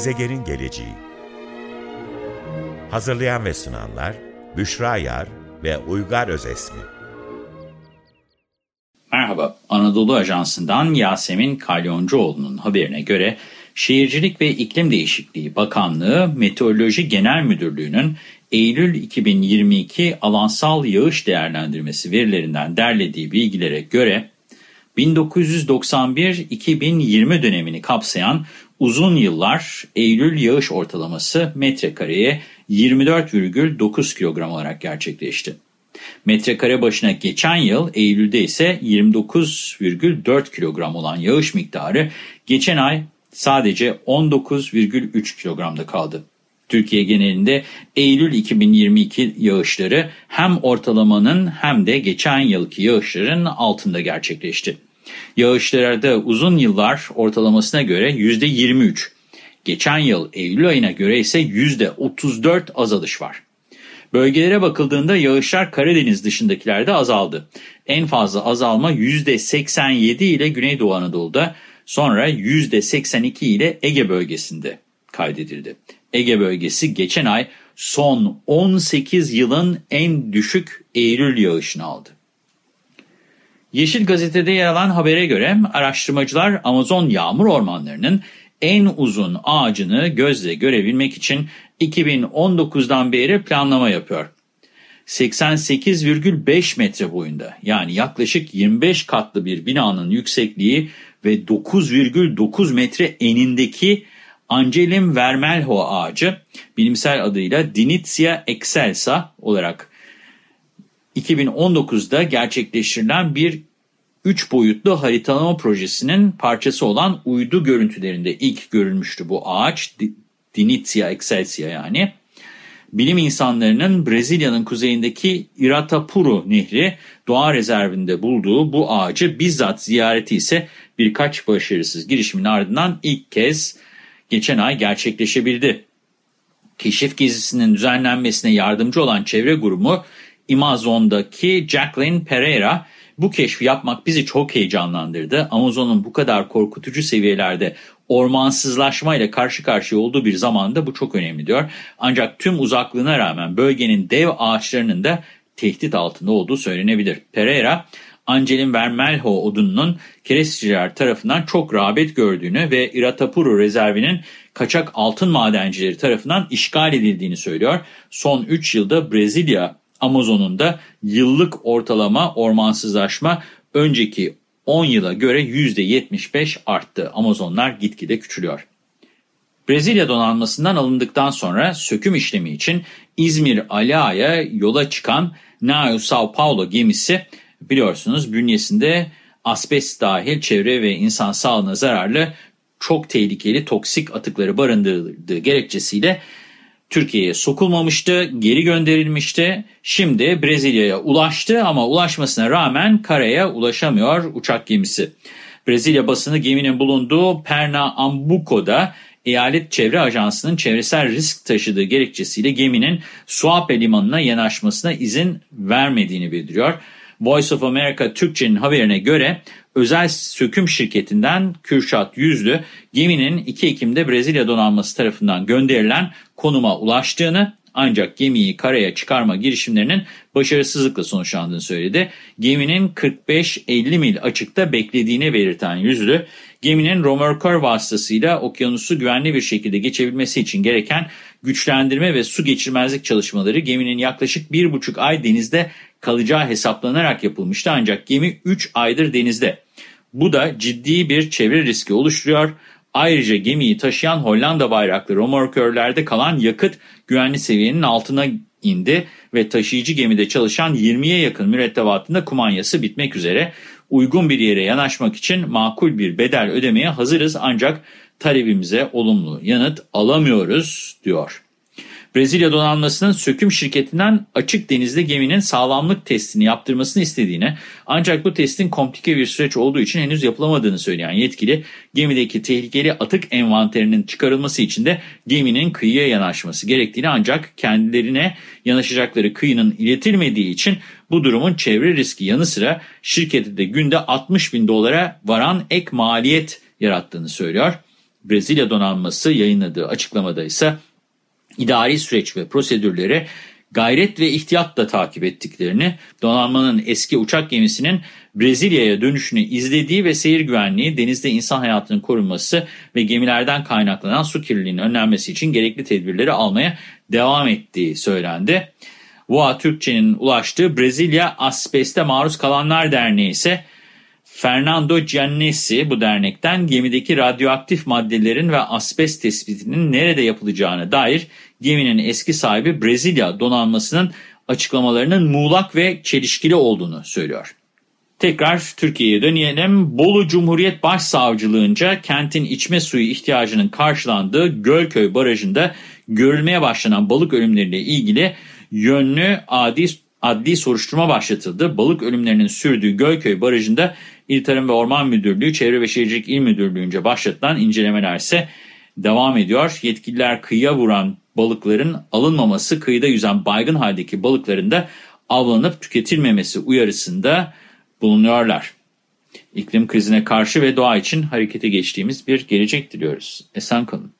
Gezegenin geleceği. Hazırlayan ve sunanlar Büşra Yar ve Uygar Özesmi. Merhaba, Anadolu Ajansı'ndan Yasemin Kalyoncuoğlu'nun haberine göre Şehircilik ve İklim Değişikliği Bakanlığı Meteoroloji Genel Müdürlüğü'nün Eylül 2022 alansal yağış değerlendirmesi verilerinden derlediği bilgilere göre 1991-2020 dönemini kapsayan uzun yıllar Eylül yağış ortalaması metrekareye 24,9 kilogram olarak gerçekleşti. Metrekare başına geçen yıl Eylül'de ise 29,4 kilogram olan yağış miktarı geçen ay sadece 19,3 kilogramda kaldı. Türkiye genelinde Eylül 2022 yağışları hem ortalamanın hem de geçen yılki yağışların altında gerçekleşti. Yağışlarda uzun yıllar ortalamasına göre %23, geçen yıl Eylül ayına göre ise %34 azalış var. Bölgelere bakıldığında yağışlar Karadeniz dışındakilerde azaldı. En fazla azalma %87 ile Güneydoğu Anadolu'da, sonra %82 ile Ege bölgesinde kaydedildi. Ege bölgesi geçen ay son 18 yılın en düşük Eylül yağışını aldı. Yeşil Gazete'de yer alan habere göre araştırmacılar Amazon yağmur ormanlarının en uzun ağacını gözle görebilmek için 2019'dan beri planlama yapıyor. 88,5 metre boyunda yani yaklaşık 25 katlı bir binanın yüksekliği ve 9,9 metre enindeki Angelim vermelho ağacı bilimsel adıyla Dinitsia excelsa olarak 2019'da gerçekleştirilen bir 3 boyutlu haritalama projesinin parçası olan uydu görüntülerinde ilk görülmüştü bu ağaç. Dinitsia excelsa yani. Bilim insanlarının Brezilya'nın kuzeyindeki Iratapuru Nehri doğa rezervinde bulduğu bu ağacı bizzat ziyareti ise birkaç başarısız girişimin ardından ilk kez geçen ay gerçekleşebildi. Keşif gezisinin düzenlenmesine yardımcı olan çevre grubu Amazon'daki Jacqueline Pereira bu keşfi yapmak bizi çok heyecanlandırdı. Amazon'un bu kadar korkutucu seviyelerde ormansızlaşmayla karşı karşıya olduğu bir zamanda bu çok önemli diyor. Ancak tüm uzaklığına rağmen bölgenin dev ağaçlarının da tehdit altında olduğu söylenebilir. Pereira, Angelin Vermelho odununun keresticiler tarafından çok rağbet gördüğünü ve Iratapuru rezervinin kaçak altın madencileri tarafından işgal edildiğini söylüyor. Son 3 yılda Brezilya Amazon'unda yıllık ortalama ormansızlaşma önceki 10 yıla göre %75 arttı. Amazonlar gitgide küçülüyor. Brezilya donanmasından alındıktan sonra söküm işlemi için İzmir Alia'ya yola çıkan Nao Sao Paulo gemisi biliyorsunuz bünyesinde asbest dahil çevre ve insan sağlığına zararlı çok tehlikeli toksik atıkları barındırdığı gerekçesiyle Türkiye'ye sokulmamıştı, geri gönderilmişti. Şimdi Brezilya'ya ulaştı ama ulaşmasına rağmen karaya ulaşamıyor uçak gemisi. Brezilya basını geminin bulunduğu Pernambuco'da Eyalet Çevre Ajansı'nın çevresel risk taşıdığı gerekçesiyle geminin Suape limanına yanaşmasına izin vermediğini bildiriyor. Voice of America Türkçe'nin haberine göre özel söküm şirketinden Kürşat Yüzlü geminin 2 Ekim'de Brezilya donanması tarafından gönderilen konuma ulaştığını ancak gemiyi karaya çıkarma girişimlerinin başarısızlıkla sonuçlandığını söyledi. Geminin 45-50 mil açıkta beklediğini belirten Yüzlü, geminin romorkör vasıtasıyla okyanusu güvenli bir şekilde geçebilmesi için gereken güçlendirme ve su geçirmezlik çalışmaları geminin yaklaşık 1,5 ay denizde kalacağı hesaplanarak yapılmıştı ancak gemi 3 aydır denizde. Bu da ciddi bir çevre riski oluşturuyor. Ayrıca gemiyi taşıyan Hollanda bayraklı romorkörlerde kalan yakıt güvenli seviyenin altına indi ve taşıyıcı gemide çalışan 20'ye yakın mürettebatında kumanyası bitmek üzere uygun bir yere yanaşmak için makul bir bedel ödemeye hazırız ancak talebimize olumlu yanıt alamıyoruz diyor. Brezilya donanmasının söküm şirketinden açık denizde geminin sağlamlık testini yaptırmasını istediğini ancak bu testin komplike bir süreç olduğu için henüz yapılamadığını söyleyen yetkili gemideki tehlikeli atık envanterinin çıkarılması için de geminin kıyıya yanaşması gerektiğini ancak kendilerine yanaşacakları kıyının iletilmediği için bu durumun çevre riski yanı sıra şirketi de günde 60 bin dolara varan ek maliyet yarattığını söylüyor. Brezilya donanması yayınladığı açıklamada ise idari süreç ve prosedürleri gayret ve ihtiyatla takip ettiklerini, donanmanın eski uçak gemisinin Brezilya'ya dönüşünü izlediği ve seyir güvenliği, denizde insan hayatının korunması ve gemilerden kaynaklanan su kirliliğinin önlenmesi için gerekli tedbirleri almaya devam ettiği söylendi. VOA Türkçe'nin ulaştığı Brezilya Asbeste Maruz Kalanlar Derneği ise Fernando Giannesi bu dernekten gemideki radyoaktif maddelerin ve asbest tespitinin nerede yapılacağına dair geminin eski sahibi Brezilya donanmasının açıklamalarının muğlak ve çelişkili olduğunu söylüyor. Tekrar Türkiye'ye dönelim. Bolu Cumhuriyet Başsavcılığınca kentin içme suyu ihtiyacının karşılandığı Gölköy Barajı'nda görülmeye başlanan balık ölümleriyle ilgili yönlü adi, adli soruşturma başlatıldı. Balık ölümlerinin sürdüğü Gölköy Barajı'nda İl Tarım ve Orman Müdürlüğü, Çevre ve Şehircilik İl Müdürlüğü'nce başlatılan incelemeler ise devam ediyor. Yetkililer kıyıya vuran balıkların alınmaması, kıyıda yüzen baygın haldeki balıkların da avlanıp tüketilmemesi uyarısında bulunuyorlar. İklim krizine karşı ve doğa için harekete geçtiğimiz bir gelecek diliyoruz. Esen kalın.